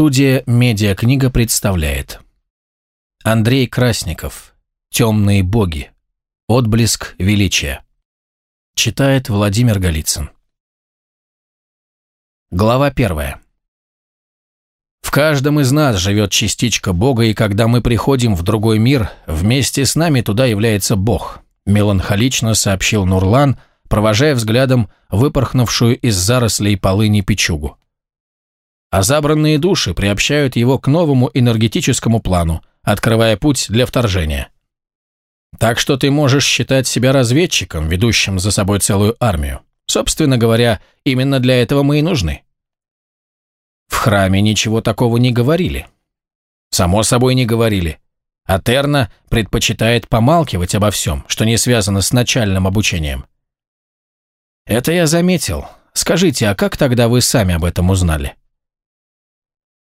Студия «Медиакнига» представляет Андрей Красников «Темные боги. Отблеск величия». Читает Владимир Голицын. Глава первая. В каждом из нас живет частичка Бога, и когда мы приходим в другой мир, вместе с нами туда является Бог, меланхолично сообщил Нурлан, провожая взглядом выпорхнувшую из зарослей полыни печугу а забранные души приобщают его к новому энергетическому плану, открывая путь для вторжения. Так что ты можешь считать себя разведчиком, ведущим за собой целую армию. Собственно говоря, именно для этого мы и нужны. В храме ничего такого не говорили. Само собой не говорили. А Терна предпочитает помалкивать обо всем, что не связано с начальным обучением. Это я заметил. Скажите, а как тогда вы сами об этом узнали?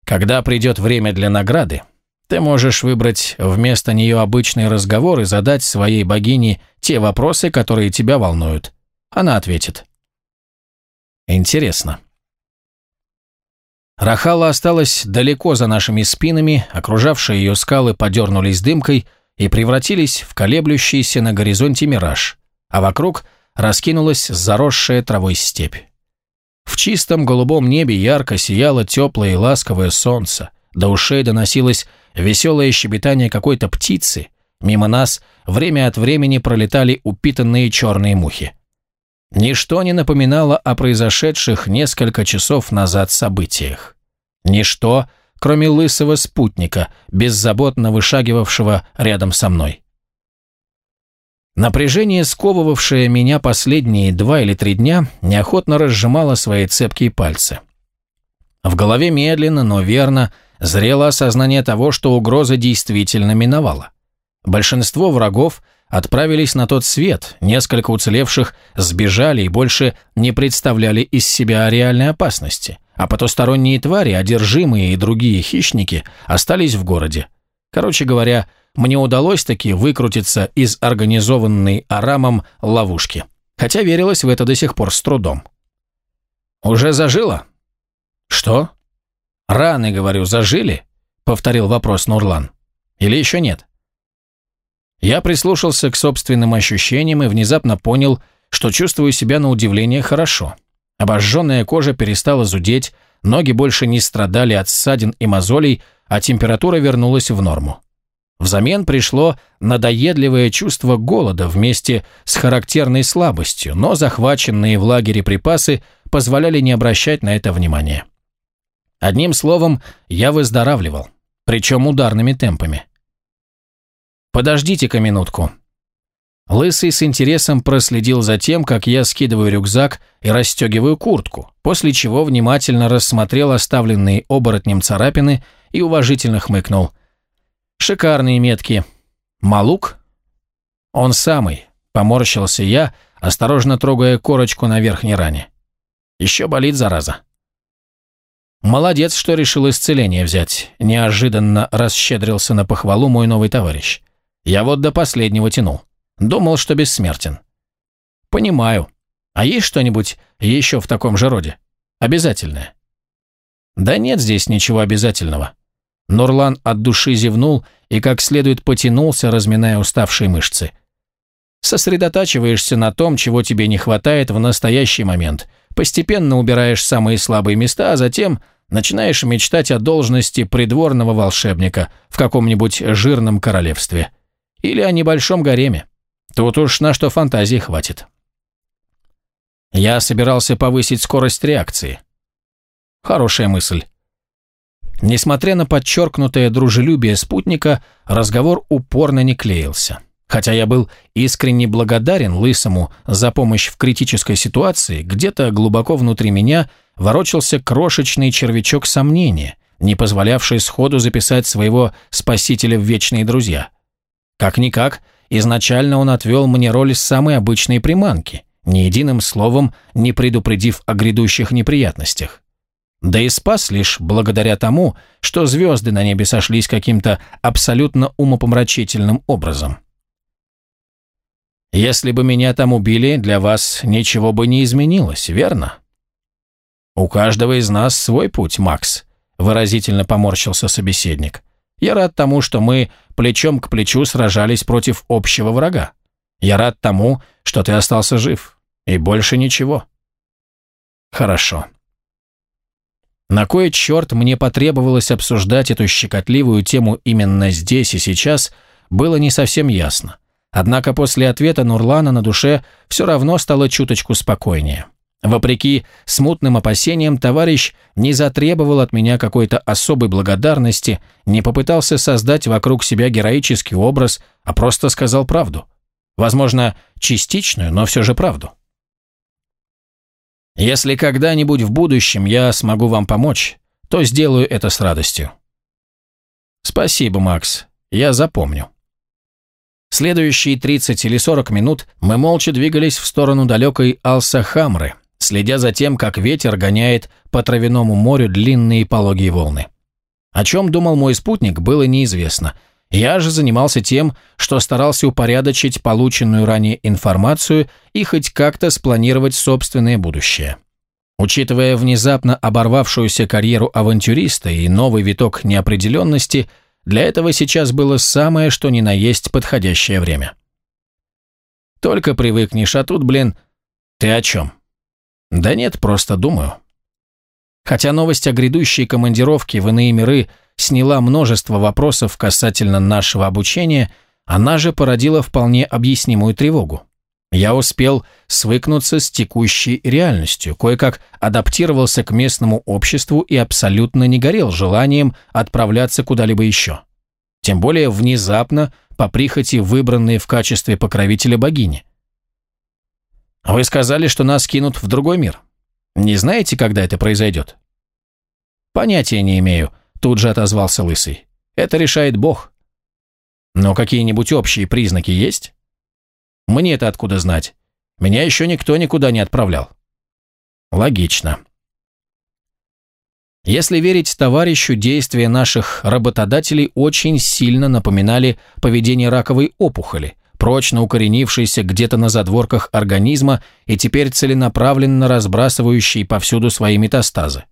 Когда придет время для награды, ты можешь выбрать вместо нее обычный разговор и задать своей богине те вопросы, которые тебя волнуют. Она ответит. Интересно. Рахала осталась далеко за нашими спинами, окружавшие ее скалы подернулись дымкой и превратились в колеблющийся на горизонте мираж, а вокруг раскинулась заросшая травой степь. В чистом голубом небе ярко сияло теплое и ласковое солнце, до ушей доносилось веселое щебетание какой-то птицы, мимо нас время от времени пролетали упитанные черные мухи. Ничто не напоминало о произошедших несколько часов назад событиях. Ничто, кроме лысого спутника, беззаботно вышагивавшего рядом со мной. Напряжение, сковывавшее меня последние два или три дня, неохотно разжимало свои цепкие пальцы. В голове медленно, но верно зрело осознание того, что угроза действительно миновала. Большинство врагов отправились на тот свет, несколько уцелевших сбежали и больше не представляли из себя реальной опасности, а потусторонние твари, одержимые и другие хищники остались в городе. Короче говоря, мне удалось таки выкрутиться из организованной Арамом ловушки, хотя верилось в это до сих пор с трудом. «Уже зажило?» «Что?» «Раны, говорю, зажили?» — повторил вопрос Нурлан. «Или еще нет?» Я прислушался к собственным ощущениям и внезапно понял, что чувствую себя на удивление хорошо. Обожженная кожа перестала зудеть, ноги больше не страдали от ссадин и мозолей, а температура вернулась в норму. Взамен пришло надоедливое чувство голода вместе с характерной слабостью, но захваченные в лагере припасы позволяли не обращать на это внимания. Одним словом, я выздоравливал, причем ударными темпами. «Подождите-ка минутку». Лысый с интересом проследил за тем, как я скидываю рюкзак и расстегиваю куртку, после чего внимательно рассмотрел оставленные оборотнем царапины и уважительно хмыкнул – Шикарные метки. Малук? Он самый. Поморщился я, осторожно трогая корочку на верхней ране. Еще болит, зараза. Молодец, что решил исцеление взять. Неожиданно расщедрился на похвалу мой новый товарищ. Я вот до последнего тянул. Думал, что бессмертен. Понимаю. А есть что-нибудь еще в таком же роде? Обязательное? Да нет здесь ничего обязательного. Нурлан от души зевнул и как следует потянулся, разминая уставшие мышцы. Сосредотачиваешься на том, чего тебе не хватает в настоящий момент. Постепенно убираешь самые слабые места, а затем начинаешь мечтать о должности придворного волшебника в каком-нибудь жирном королевстве. Или о небольшом гареме. Тут уж на что фантазии хватит. Я собирался повысить скорость реакции. Хорошая мысль. Несмотря на подчеркнутое дружелюбие спутника, разговор упорно не клеился. Хотя я был искренне благодарен Лысому за помощь в критической ситуации, где-то глубоко внутри меня ворочался крошечный червячок сомнения, не позволявший сходу записать своего спасителя в вечные друзья. Как-никак, изначально он отвел мне роль самой обычной приманки, ни единым словом не предупредив о грядущих неприятностях. Да и спас лишь благодаря тому, что звезды на небе сошлись каким-то абсолютно умопомрачительным образом. Если бы меня там убили, для вас ничего бы не изменилось, верно? У каждого из нас свой путь, Макс. выразительно поморщился собеседник. «Я рад тому, что мы плечом к плечу сражались против общего врага. Я рад тому, что ты остался жив. И больше ничего». «Хорошо». На кой черт мне потребовалось обсуждать эту щекотливую тему именно здесь и сейчас, было не совсем ясно. Однако после ответа Нурлана на душе все равно стало чуточку спокойнее. Вопреки смутным опасениям, товарищ не затребовал от меня какой-то особой благодарности, не попытался создать вокруг себя героический образ, а просто сказал правду. Возможно, частичную, но все же правду. Если когда-нибудь в будущем я смогу вам помочь, то сделаю это с радостью. Спасибо, Макс, я запомню. Следующие 30 или 40 минут мы молча двигались в сторону далекой Алсахамры, следя за тем, как ветер гоняет по травяному морю длинные пологие волны. О чем думал мой спутник, было неизвестно. Я же занимался тем, что старался упорядочить полученную ранее информацию и хоть как-то спланировать собственное будущее. Учитывая внезапно оборвавшуюся карьеру авантюриста и новый виток неопределенности, для этого сейчас было самое что ни на есть подходящее время. Только привыкнешь, а тут, блин, ты о чем? Да нет, просто думаю. Хотя новость о грядущей командировке в иные миры сняла множество вопросов касательно нашего обучения, она же породила вполне объяснимую тревогу. Я успел свыкнуться с текущей реальностью, кое-как адаптировался к местному обществу и абсолютно не горел желанием отправляться куда-либо еще. Тем более внезапно, по прихоти выбранные в качестве покровителя богини – «Вы сказали, что нас кинут в другой мир. Не знаете, когда это произойдет?» «Понятия не имею», – тут же отозвался Лысый. «Это решает Бог». «Но какие-нибудь общие признаки есть?» «Мне это откуда знать? Меня еще никто никуда не отправлял». «Логично». Если верить товарищу, действия наших работодателей очень сильно напоминали поведение раковой опухоли – прочно укоренившийся где-то на задворках организма и теперь целенаправленно разбрасывающий повсюду свои метастазы.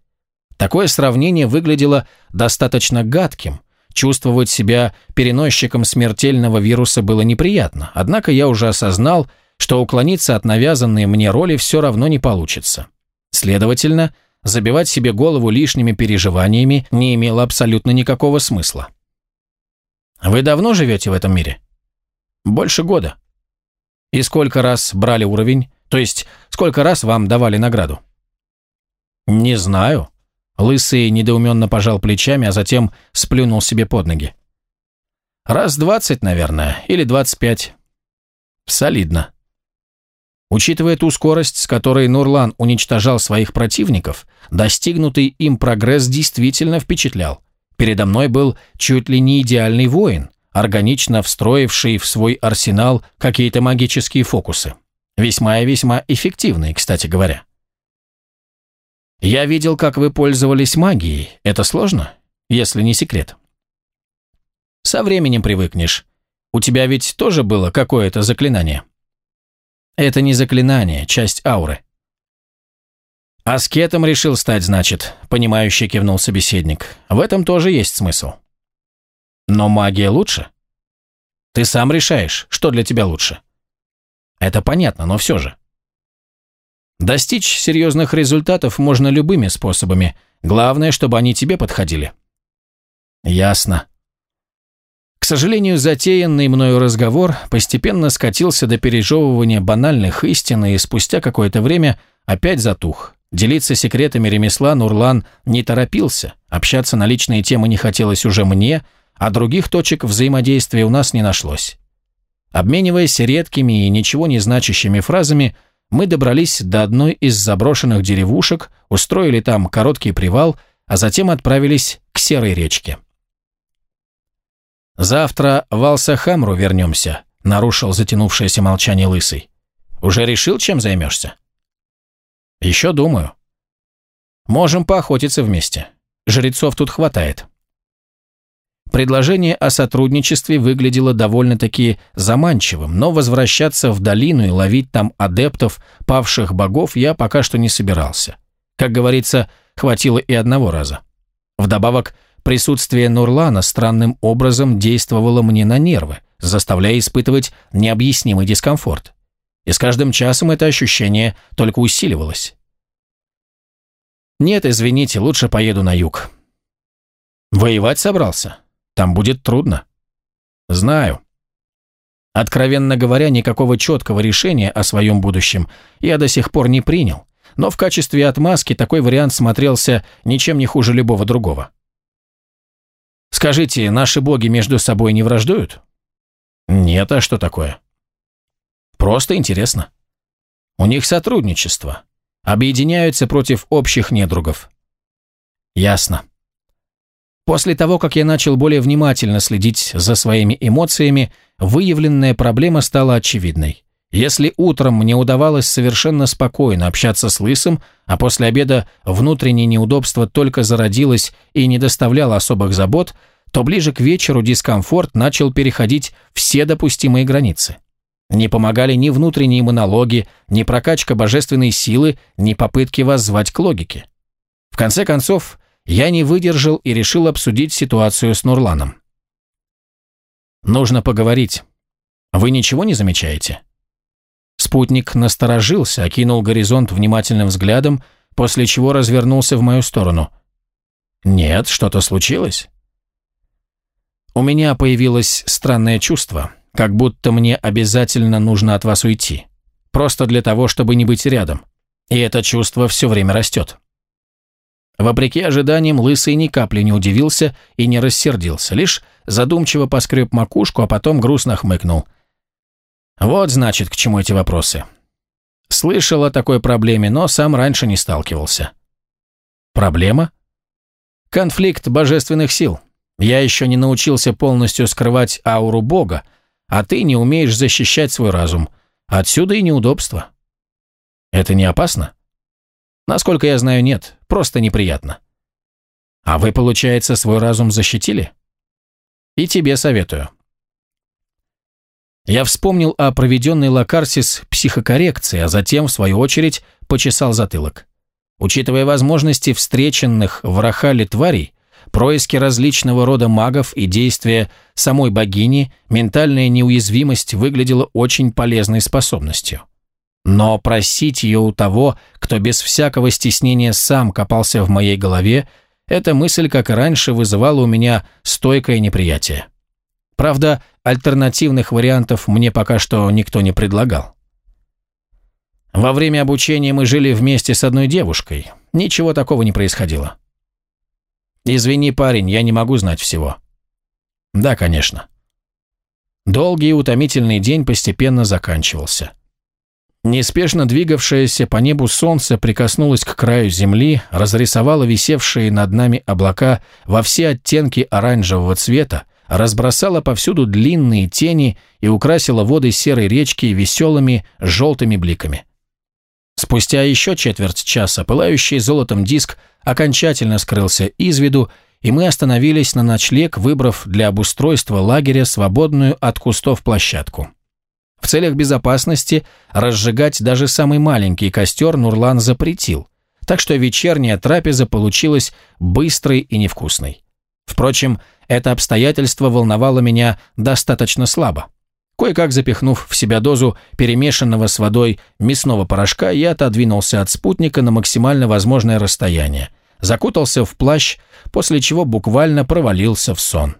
Такое сравнение выглядело достаточно гадким. Чувствовать себя переносчиком смертельного вируса было неприятно, однако я уже осознал, что уклониться от навязанной мне роли все равно не получится. Следовательно, забивать себе голову лишними переживаниями не имело абсолютно никакого смысла. «Вы давно живете в этом мире?» Больше года. И сколько раз брали уровень? То есть, сколько раз вам давали награду? Не знаю. Лысый недоуменно пожал плечами, а затем сплюнул себе под ноги. Раз двадцать, наверное, или двадцать пять. Солидно. Учитывая ту скорость, с которой Нурлан уничтожал своих противников, достигнутый им прогресс действительно впечатлял. Передо мной был чуть ли не идеальный воин, органично встроивший в свой арсенал какие-то магические фокусы. Весьма и весьма эффективные, кстати говоря. Я видел, как вы пользовались магией. Это сложно, если не секрет. Со временем привыкнешь. У тебя ведь тоже было какое-то заклинание. Это не заклинание, часть ауры. Аскетом решил стать, значит, понимающе кивнул собеседник. В этом тоже есть смысл. Но магия лучше? Ты сам решаешь, что для тебя лучше. Это понятно, но все же. Достичь серьезных результатов можно любыми способами. Главное, чтобы они тебе подходили. Ясно. К сожалению, затеянный мною разговор постепенно скатился до пережевывания банальных истин и спустя какое-то время опять затух. Делиться секретами ремесла Нурлан не торопился, общаться на личные темы не хотелось уже мне, а других точек взаимодействия у нас не нашлось. Обмениваясь редкими и ничего не значащими фразами, мы добрались до одной из заброшенных деревушек, устроили там короткий привал, а затем отправились к Серой речке. «Завтра в Алсахамру вернемся», — нарушил затянувшееся молчание Лысый. «Уже решил, чем займешься?» «Еще думаю». «Можем поохотиться вместе. Жрецов тут хватает». Предложение о сотрудничестве выглядело довольно-таки заманчивым, но возвращаться в долину и ловить там адептов павших богов я пока что не собирался. Как говорится, хватило и одного раза. Вдобавок, присутствие Нурлана странным образом действовало мне на нервы, заставляя испытывать необъяснимый дискомфорт. И с каждым часом это ощущение только усиливалось. «Нет, извините, лучше поеду на юг». «Воевать собрался? Там будет трудно». «Знаю». Откровенно говоря, никакого четкого решения о своем будущем я до сих пор не принял, но в качестве отмазки такой вариант смотрелся ничем не хуже любого другого. Скажите, наши боги между собой не враждуют? Нет, а что такое? Просто интересно. У них сотрудничество. Объединяются против общих недругов. Ясно. После того, как я начал более внимательно следить за своими эмоциями, выявленная проблема стала очевидной. Если утром мне удавалось совершенно спокойно общаться с Лысым, а после обеда внутреннее неудобство только зародилось и не доставляло особых забот, то ближе к вечеру дискомфорт начал переходить все допустимые границы. Не помогали ни внутренние монологи, ни прокачка божественной силы, ни попытки воззвать к логике. В конце концов, я не выдержал и решил обсудить ситуацию с Нурланом. «Нужно поговорить. Вы ничего не замечаете?» Спутник насторожился, окинул горизонт внимательным взглядом, после чего развернулся в мою сторону. «Нет, что-то случилось?» «У меня появилось странное чувство, как будто мне обязательно нужно от вас уйти. Просто для того, чтобы не быть рядом. И это чувство все время растет». Вопреки ожиданиям, Лысый ни капли не удивился и не рассердился, лишь задумчиво поскреб макушку, а потом грустно хмыкнул. Вот, значит, к чему эти вопросы. Слышал о такой проблеме, но сам раньше не сталкивался. Проблема? Конфликт божественных сил. Я еще не научился полностью скрывать ауру Бога, а ты не умеешь защищать свой разум. Отсюда и неудобство. Это не опасно? Насколько я знаю, нет, просто неприятно. А вы, получается, свой разум защитили? И тебе советую. Я вспомнил о проведенной Лакарсис психокоррекции, а затем, в свою очередь, почесал затылок. Учитывая возможности встреченных в Рахале тварей, происки различного рода магов и действия самой богини, ментальная неуязвимость выглядела очень полезной способностью. Но просить ее у того, кто без всякого стеснения сам копался в моей голове, эта мысль, как и раньше, вызывала у меня стойкое неприятие. Правда, альтернативных вариантов мне пока что никто не предлагал. Во время обучения мы жили вместе с одной девушкой. Ничего такого не происходило. Извини, парень, я не могу знать всего. Да, конечно. Долгий и утомительный день постепенно заканчивался. Неспешно двигавшееся по небу солнце прикоснулось к краю земли, разрисовало висевшие над нами облака во все оттенки оранжевого цвета, разбросало повсюду длинные тени и украсило воды серой речки веселыми желтыми бликами. Спустя еще четверть часа пылающий золотом диск окончательно скрылся из виду, и мы остановились на ночлег, выбрав для обустройства лагеря свободную от кустов площадку. В целях безопасности разжигать даже самый маленький костер Нурлан запретил, так что вечерняя трапеза получилась быстрой и невкусной. Впрочем, это обстоятельство волновало меня достаточно слабо. Кое-как запихнув в себя дозу перемешанного с водой мясного порошка, я отодвинулся от спутника на максимально возможное расстояние, закутался в плащ, после чего буквально провалился в сон.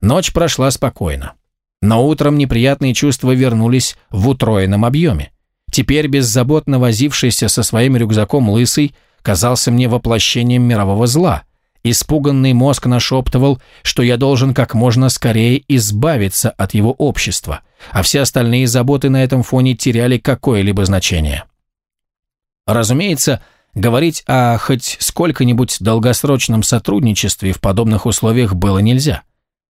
Ночь прошла спокойно. Но утром неприятные чувства вернулись в утроенном объеме. Теперь беззаботно возившийся со своим рюкзаком лысый казался мне воплощением мирового зла. Испуганный мозг нашептывал, что я должен как можно скорее избавиться от его общества, а все остальные заботы на этом фоне теряли какое-либо значение. Разумеется, говорить о хоть сколько-нибудь долгосрочном сотрудничестве в подобных условиях было нельзя.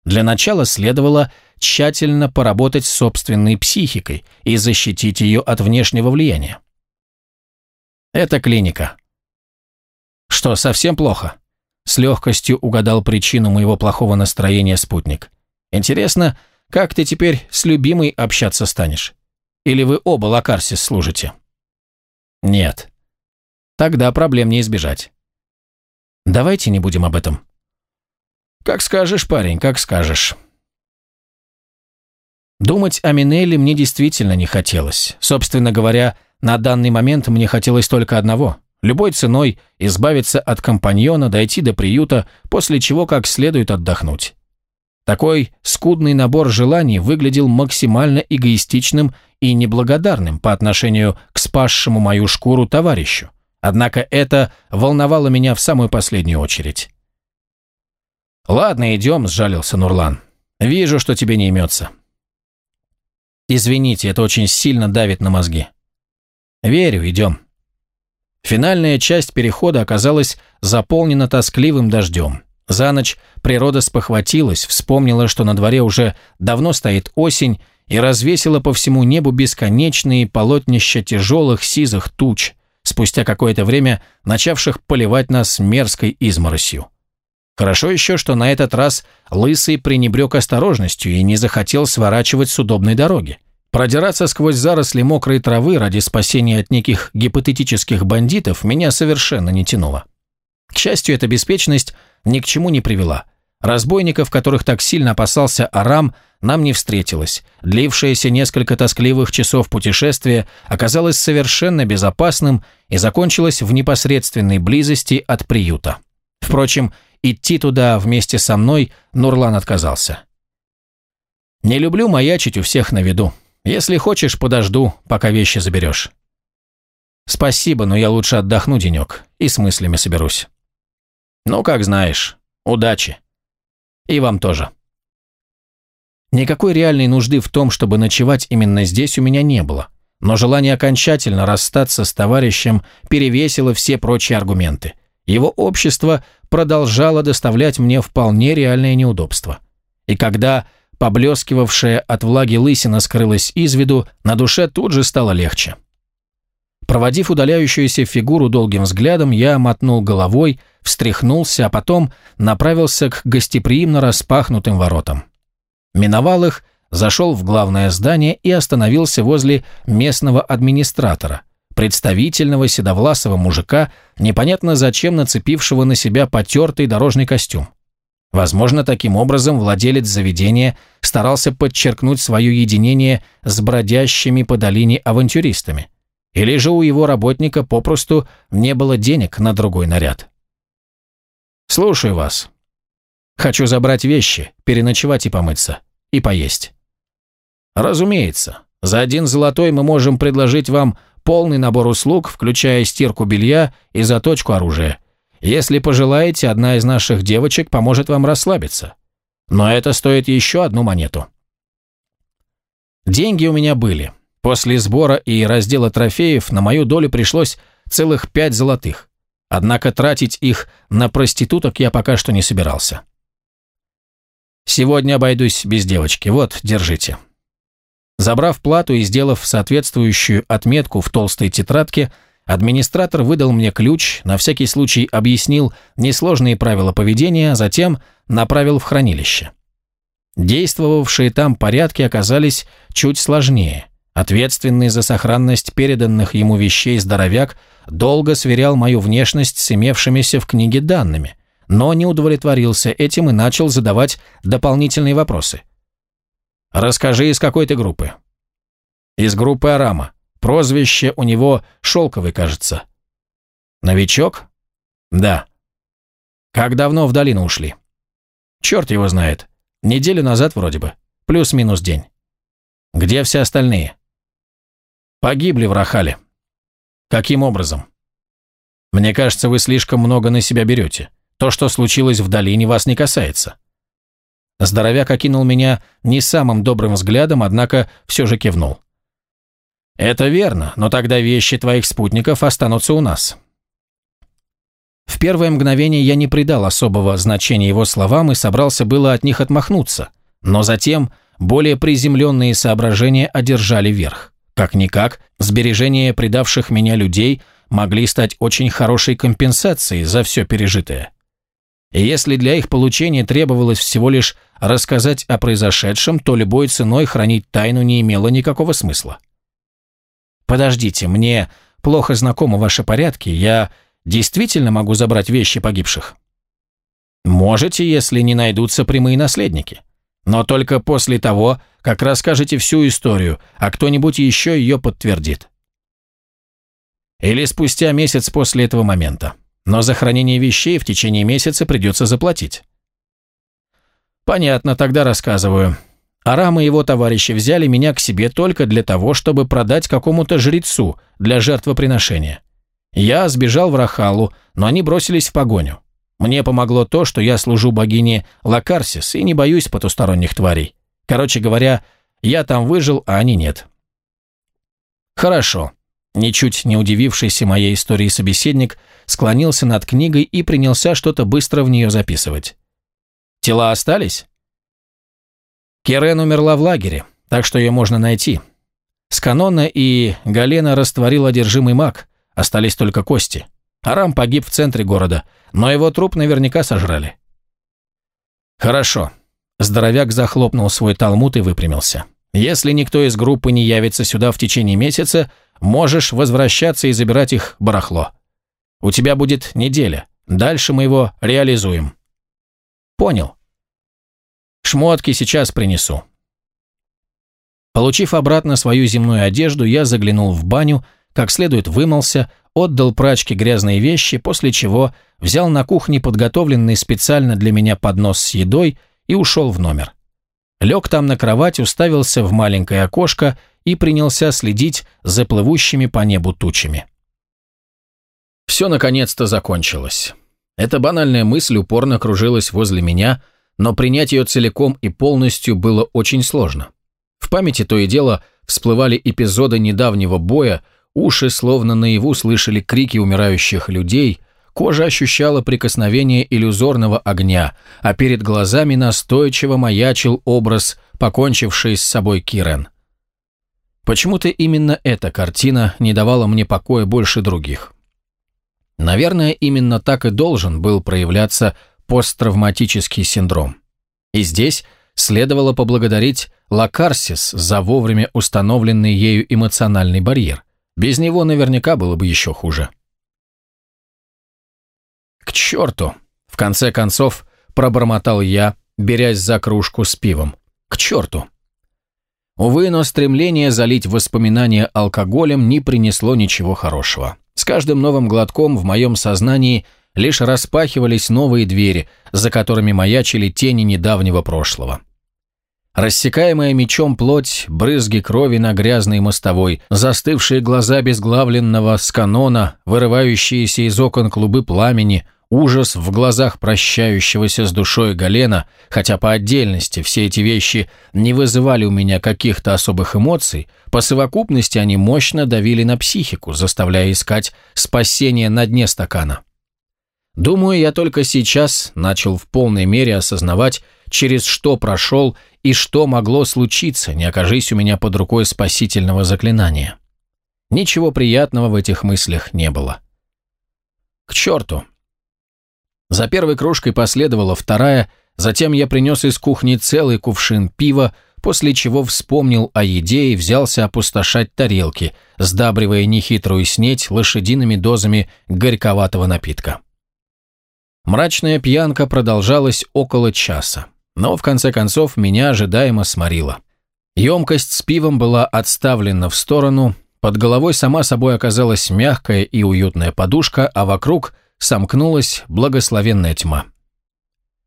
Для начала следовало тщательно поработать с собственной психикой и защитить ее от внешнего влияния. Это клиника. Что, совсем плохо? С легкостью угадал причину моего плохого настроения спутник. Интересно, как ты теперь с любимой общаться станешь? Или вы оба Лакарсис служите? Нет. Тогда проблем не избежать. Давайте не будем об этом. Как скажешь, парень, как скажешь. Думать о Минелли мне действительно не хотелось. Собственно говоря, на данный момент мне хотелось только одного – любой ценой избавиться от компаньона, дойти до приюта, после чего как следует отдохнуть. Такой скудный набор желаний выглядел максимально эгоистичным и неблагодарным по отношению к спасшему мою шкуру товарищу. Однако это волновало меня в самую последнюю очередь. «Ладно, идем», – сжалился Нурлан. «Вижу, что тебе не имется». «Извините, это очень сильно давит на мозги». «Верю, идем». Финальная часть перехода оказалась заполнена тоскливым дождем. За ночь природа спохватилась, вспомнила, что на дворе уже давно стоит осень, и развесила по всему небу бесконечные полотнища тяжелых сизых туч – спустя какое-то время начавших поливать нас мерзкой изморосью. Хорошо еще, что на этот раз Лысый пренебрег осторожностью и не захотел сворачивать с удобной дороги. Продираться сквозь заросли мокрой травы ради спасения от неких гипотетических бандитов меня совершенно не тянуло. К счастью, эта беспечность ни к чему не привела. Разбойников, которых так сильно опасался Арам, нам не встретилось. Длившееся несколько тоскливых часов путешествия оказалось совершенно безопасным и закончилось в непосредственной близости от приюта. Впрочем, идти туда вместе со мной Нурлан отказался. «Не люблю маячить у всех на виду. Если хочешь, подожду, пока вещи заберешь». «Спасибо, но я лучше отдохну денек и с мыслями соберусь». «Ну, как знаешь. Удачи». «И вам тоже». Никакой реальной нужды в том, чтобы ночевать именно здесь у меня не было, но желание окончательно расстаться с товарищем перевесило все прочие аргументы. Его общество продолжало доставлять мне вполне реальное неудобство. И когда поблескивавшая от влаги лысина скрылась из виду, на душе тут же стало легче. Проводив удаляющуюся фигуру долгим взглядом, я мотнул головой, встряхнулся, а потом направился к гостеприимно распахнутым воротам. Миновал их, зашел в главное здание и остановился возле местного администратора, представительного седовласого мужика, непонятно зачем нацепившего на себя потертый дорожный костюм. Возможно, таким образом владелец заведения старался подчеркнуть свое единение с бродящими по долине авантюристами. Или же у его работника попросту не было денег на другой наряд. «Слушаю вас», Хочу забрать вещи, переночевать и помыться. И поесть. Разумеется, за один золотой мы можем предложить вам полный набор услуг, включая стирку белья и заточку оружия. Если пожелаете, одна из наших девочек поможет вам расслабиться. Но это стоит еще одну монету. Деньги у меня были. После сбора и раздела трофеев на мою долю пришлось целых пять золотых. Однако тратить их на проституток я пока что не собирался. Сегодня обойдусь без девочки. Вот, держите». Забрав плату и сделав соответствующую отметку в толстой тетрадке, администратор выдал мне ключ, на всякий случай объяснил несложные правила поведения, а затем направил в хранилище. Действовавшие там порядки оказались чуть сложнее. Ответственный за сохранность переданных ему вещей здоровяк долго сверял мою внешность с имевшимися в книге данными – но не удовлетворился этим и начал задавать дополнительные вопросы. «Расскажи, из какой ты группы?» «Из группы Арама. Прозвище у него Шелковый, кажется». «Новичок?» «Да». «Как давно в долину ушли?» «Черт его знает. Неделю назад вроде бы. Плюс-минус день». «Где все остальные?» «Погибли в Рахале». «Каким образом?» «Мне кажется, вы слишком много на себя берете. То, что случилось в долине, вас не касается». Здоровяк окинул меня не самым добрым взглядом, однако все же кивнул. «Это верно, но тогда вещи твоих спутников останутся у нас». В первое мгновение я не придал особого значения его словам и собрался было от них отмахнуться, но затем более приземленные соображения одержали верх. Как-никак, сбережения предавших меня людей могли стать очень хорошей компенсацией за все пережитое. И если для их получения требовалось всего лишь рассказать о произошедшем, то любой ценой хранить тайну не имело никакого смысла. «Подождите, мне плохо знакомы ваши порядки, я действительно могу забрать вещи погибших?» Можете, если не найдутся прямые наследники. Но только после того, как расскажете всю историю, а кто-нибудь еще ее подтвердит. Или спустя месяц после этого момента. Но за хранение вещей в течение месяца придется заплатить. Понятно, тогда рассказываю. Арам и его товарищи взяли меня к себе только для того, чтобы продать какому-то жрецу для жертвоприношения. Я сбежал в Рахалу, но они бросились в погоню. Мне помогло то, что я служу богине Лакарсис и не боюсь потусторонних тварей. Короче говоря, я там выжил, а они нет. Хорошо. Ничуть не удивившийся моей истории собеседник склонился над книгой и принялся что-то быстро в нее записывать. Тела остались? Керен умерла в лагере, так что ее можно найти. Сканона и Галена растворил одержимый маг, остались только кости. Арам погиб в центре города, но его труп наверняка сожрали. Хорошо. Здоровяк захлопнул свой талмуд и выпрямился. Если никто из группы не явится сюда в течение месяца, можешь возвращаться и забирать их барахло. У тебя будет неделя. Дальше мы его реализуем. Понял. Шмотки сейчас принесу. Получив обратно свою земную одежду, я заглянул в баню, как следует вымылся, отдал прачке грязные вещи, после чего взял на кухне подготовленный специально для меня поднос с едой и ушел в номер. Лег там на кровать, уставился в маленькое окошко и принялся следить за плывущими по небу тучами. Все наконец-то закончилось. Эта банальная мысль упорно кружилась возле меня, но принять ее целиком и полностью было очень сложно. В памяти то и дело всплывали эпизоды недавнего боя, уши словно наяву слышали крики умирающих людей, кожа ощущала прикосновение иллюзорного огня, а перед глазами настойчиво маячил образ, покончивший с собой Кирен. Почему-то именно эта картина не давала мне покоя больше других. Наверное, именно так и должен был проявляться посттравматический синдром. И здесь следовало поблагодарить Лакарсис за вовремя установленный ею эмоциональный барьер. Без него наверняка было бы еще хуже. «К черту!» — в конце концов пробормотал я, берясь за кружку с пивом. «К черту!» Увы, но стремление залить воспоминания алкоголем не принесло ничего хорошего. С каждым новым глотком в моем сознании лишь распахивались новые двери, за которыми маячили тени недавнего прошлого. Рассекаемая мечом плоть, брызги крови на грязной мостовой, застывшие глаза безглавленного сканона, вырывающиеся из окон клубы пламени, ужас в глазах прощающегося с душой Галена, хотя по отдельности все эти вещи не вызывали у меня каких-то особых эмоций, по совокупности они мощно давили на психику, заставляя искать спасение на дне стакана. Думаю, я только сейчас начал в полной мере осознавать, через что прошел и что могло случиться, не окажись у меня под рукой спасительного заклинания. Ничего приятного в этих мыслях не было. К черту. За первой кружкой последовала вторая, затем я принес из кухни целый кувшин пива, после чего вспомнил о еде и взялся опустошать тарелки, сдабривая нехитрую снеть лошадиными дозами горьковатого напитка. Мрачная пьянка продолжалась около часа, но в конце концов меня ожидаемо сморила. Емкость с пивом была отставлена в сторону, под головой сама собой оказалась мягкая и уютная подушка, а вокруг сомкнулась благословенная тьма.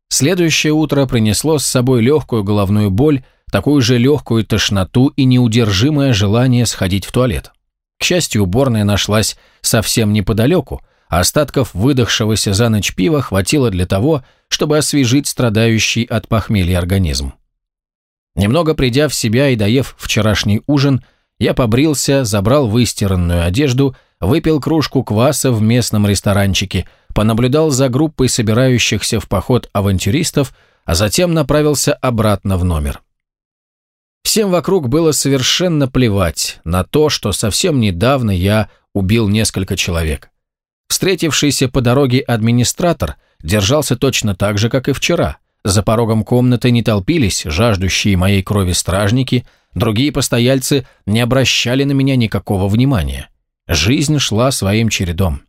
Следующее утро принесло с собой легкую головную боль, такую же легкую тошноту и неудержимое желание сходить в туалет. К счастью, уборная нашлась совсем неподалеку, а остатков выдохшегося за ночь пива хватило для того, чтобы освежить страдающий от похмелья организм. Немного придя в себя и доев вчерашний ужин, я побрился, забрал выстиранную одежду, выпил кружку кваса в местном ресторанчике, понаблюдал за группой собирающихся в поход авантюристов, а затем направился обратно в номер. Всем вокруг было совершенно плевать на то, что совсем недавно я убил несколько человек. Встретившийся по дороге администратор держался точно так же, как и вчера. За порогом комнаты не толпились жаждущие моей крови стражники, другие постояльцы не обращали на меня никакого внимания. Жизнь шла своим чередом.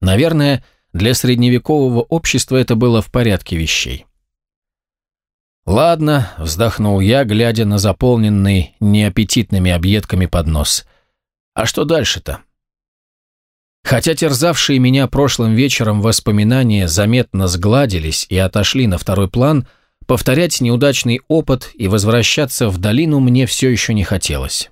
Наверное, для средневекового общества это было в порядке вещей. «Ладно», — вздохнул я, глядя на заполненный неаппетитными объедками поднос. «А что дальше-то?» Хотя терзавшие меня прошлым вечером воспоминания заметно сгладились и отошли на второй план, повторять неудачный опыт и возвращаться в долину мне все еще не хотелось.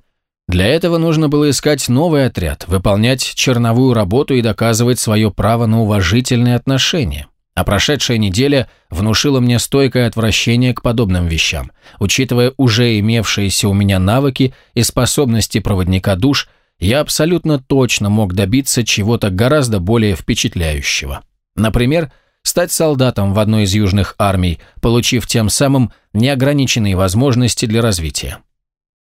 Для этого нужно было искать новый отряд, выполнять черновую работу и доказывать свое право на уважительные отношения. А прошедшая неделя внушила мне стойкое отвращение к подобным вещам. Учитывая уже имевшиеся у меня навыки и способности проводника душ, я абсолютно точно мог добиться чего-то гораздо более впечатляющего. Например, стать солдатом в одной из южных армий, получив тем самым неограниченные возможности для развития.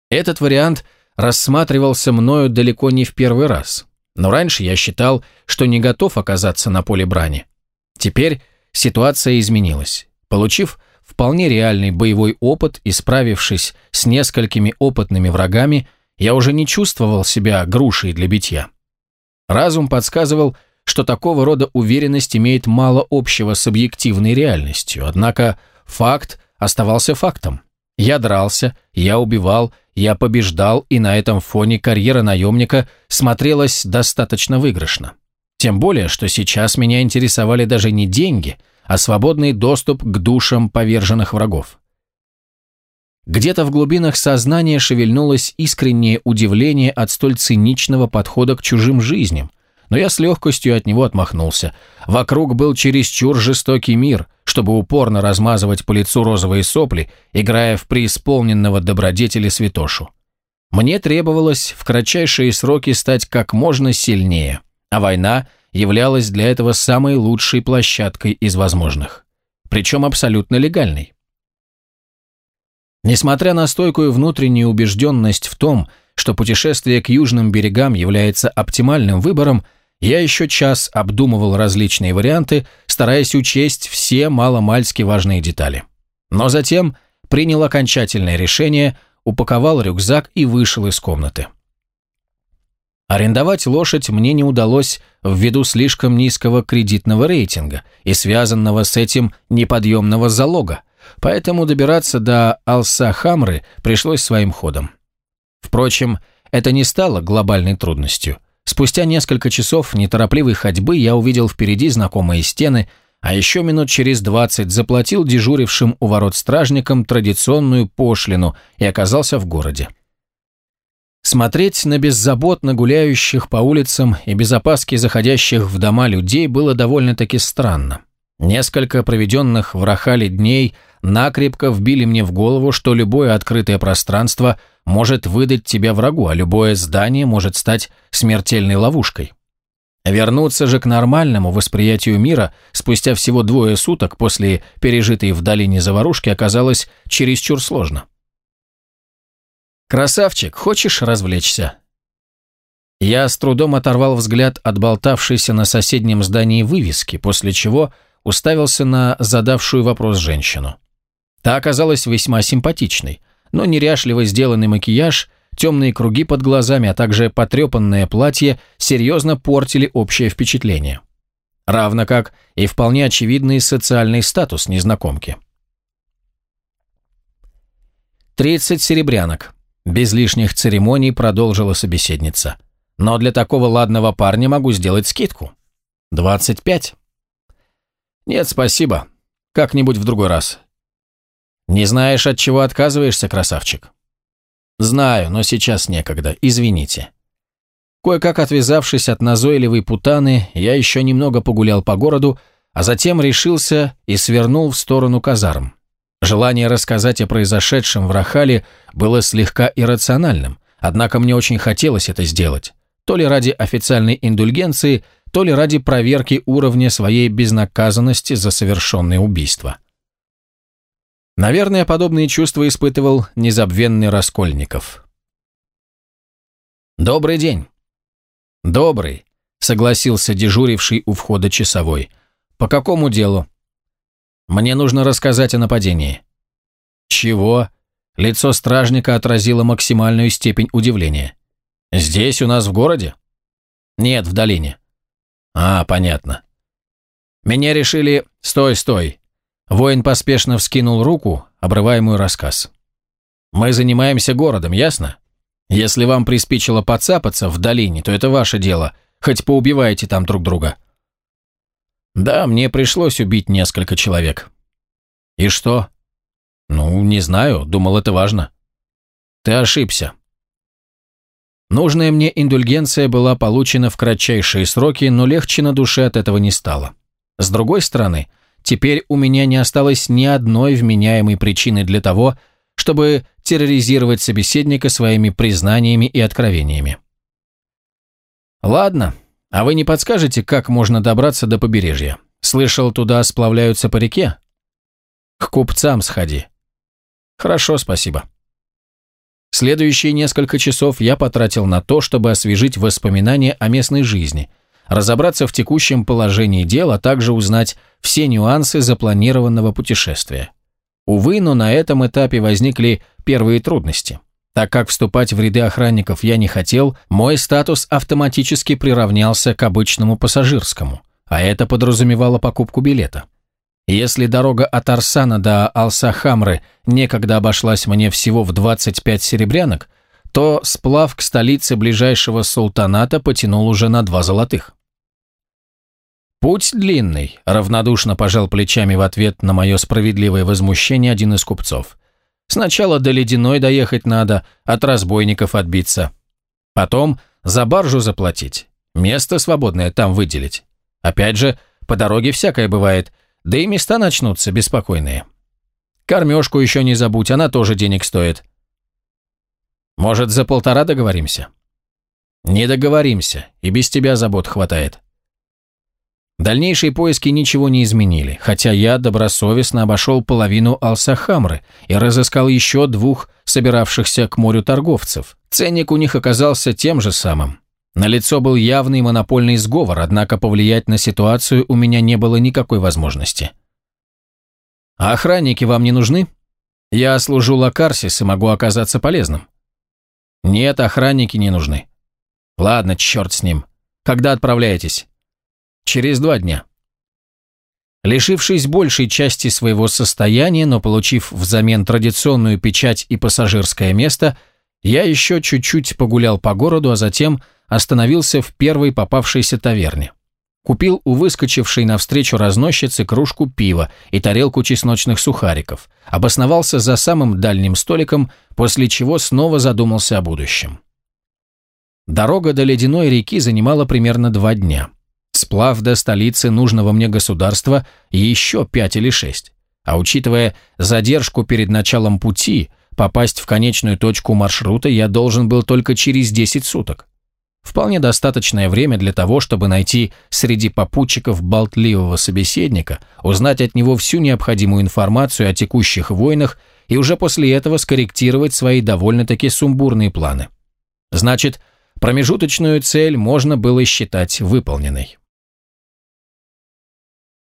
Этот вариант рассматривался мною далеко не в первый раз, но раньше я считал, что не готов оказаться на поле брани. Теперь ситуация изменилась. Получив вполне реальный боевой опыт и справившись с несколькими опытными врагами, я уже не чувствовал себя грушей для битья. Разум подсказывал, что такого рода уверенность имеет мало общего с объективной реальностью, однако факт оставался фактом. Я дрался, я убивал, я побеждал, и на этом фоне карьера наемника смотрелась достаточно выигрышно. Тем более, что сейчас меня интересовали даже не деньги, а свободный доступ к душам поверженных врагов. Где-то в глубинах сознания шевельнулось искреннее удивление от столь циничного подхода к чужим жизням, но я с легкостью от него отмахнулся. Вокруг был чересчур жестокий мир, чтобы упорно размазывать по лицу розовые сопли, играя в преисполненного добродетели святошу. Мне требовалось в кратчайшие сроки стать как можно сильнее, а война являлась для этого самой лучшей площадкой из возможных. Причем абсолютно легальной. Несмотря на стойкую внутреннюю убежденность в том, что путешествие к южным берегам является оптимальным выбором, я еще час обдумывал различные варианты, стараясь учесть все маломальски важные детали. Но затем принял окончательное решение, упаковал рюкзак и вышел из комнаты. Арендовать лошадь мне не удалось ввиду слишком низкого кредитного рейтинга и связанного с этим неподъемного залога, поэтому добираться до Алсахамры пришлось своим ходом. Впрочем, это не стало глобальной трудностью. Спустя несколько часов неторопливой ходьбы я увидел впереди знакомые стены, а еще минут через двадцать заплатил дежурившим у ворот стражникам традиционную пошлину и оказался в городе. Смотреть на беззаботно гуляющих по улицам и без опаски заходящих в дома людей было довольно-таки странно. Несколько проведенных в Рахале дней накрепко вбили мне в голову, что любое открытое пространство может выдать тебя врагу, а любое здание может стать смертельной ловушкой. Вернуться же к нормальному восприятию мира спустя всего двое суток после пережитой в долине заварушки оказалось чересчур сложно. «Красавчик, хочешь развлечься?» Я с трудом оторвал взгляд от болтавшейся на соседнем здании вывески, после чего уставился на задавшую вопрос женщину. Та оказалась весьма симпатичной, но неряшливо сделанный макияж, темные круги под глазами, а также потрепанное платье серьезно портили общее впечатление. Равно как и вполне очевидный социальный статус незнакомки. «Тридцать серебрянок», – без лишних церемоний продолжила собеседница. «Но для такого ладного парня могу сделать скидку. Двадцать пять». «Нет, спасибо. Как-нибудь в другой раз. «Не знаешь, от чего отказываешься, красавчик?» «Знаю, но сейчас некогда, извините». Кое-как отвязавшись от назойливой путаны, я еще немного погулял по городу, а затем решился и свернул в сторону казарм. Желание рассказать о произошедшем в Рахале было слегка иррациональным, однако мне очень хотелось это сделать, то ли ради официальной индульгенции, то ли ради проверки уровня своей безнаказанности за совершенное убийство. Наверное, подобные чувства испытывал незабвенный Раскольников. «Добрый день». «Добрый», — согласился дежуривший у входа часовой. «По какому делу?» «Мне нужно рассказать о нападении». «Чего?» Лицо стражника отразило максимальную степень удивления. «Здесь, у нас в городе?» «Нет, в долине». «А, понятно. Меня решили... Стой, стой. Воин поспешно вскинул руку, обрывая мой рассказ. Мы занимаемся городом, ясно? Если вам приспичило подцапаться в долине, то это ваше дело, хоть поубивайте там друг друга. Да, мне пришлось убить несколько человек. И что? Ну, не знаю, думал, это важно. Ты ошибся. Нужная мне индульгенция была получена в кратчайшие сроки, но легче на душе от этого не стало. С другой стороны, теперь у меня не осталось ни одной вменяемой причины для того, чтобы терроризировать собеседника своими признаниями и откровениями. Ладно, а вы не подскажете, как можно добраться до побережья? Слышал, туда сплавляются по реке? К купцам сходи. Хорошо, спасибо. Следующие несколько часов я потратил на то, чтобы освежить воспоминания о местной жизни, разобраться в текущем положении дел, а также узнать все нюансы запланированного путешествия. Увы, но на этом этапе возникли первые трудности. Так как вступать в ряды охранников я не хотел, мой статус автоматически приравнялся к обычному пассажирскому, а это подразумевало покупку билета. Если дорога от Арсана до Алсахамры некогда обошлась мне всего в 25 серебрянок, то сплав к столице ближайшего султаната потянул уже на два золотых. «Путь длинный», – равнодушно пожал плечами в ответ на мое справедливое возмущение один из купцов. «Сначала до Ледяной доехать надо, от разбойников отбиться. Потом за баржу заплатить, место свободное там выделить. Опять же, по дороге всякое бывает – да и места начнутся беспокойные. Кормежку еще не забудь, она тоже денег стоит. Может, за полтора договоримся? Не договоримся, и без тебя забот хватает. Дальнейшие поиски ничего не изменили, хотя я добросовестно обошел половину Алсахамры и разыскал еще двух собиравшихся к морю торговцев. Ценник у них оказался тем же самым. На лицо был явный монопольный сговор, однако повлиять на ситуацию у меня не было никакой возможности. «А охранники вам не нужны? Я служу Лакарсис и могу оказаться полезным». «Нет, охранники не нужны». «Ладно, черт с ним. Когда отправляетесь?» «Через два дня». Лишившись большей части своего состояния, но получив взамен традиционную печать и пассажирское место, я еще чуть-чуть погулял по городу, а затем – остановился в первой попавшейся таверне. Купил у выскочившей навстречу разносчицы кружку пива и тарелку чесночных сухариков, обосновался за самым дальним столиком, после чего снова задумался о будущем. Дорога до ледяной реки занимала примерно два дня. Сплав до столицы нужного мне государства еще пять или шесть. А учитывая задержку перед началом пути, попасть в конечную точку маршрута я должен был только через 10 суток. Вполне достаточное время для того, чтобы найти среди попутчиков болтливого собеседника, узнать от него всю необходимую информацию о текущих войнах и уже после этого скорректировать свои довольно-таки сумбурные планы. Значит, промежуточную цель можно было считать выполненной.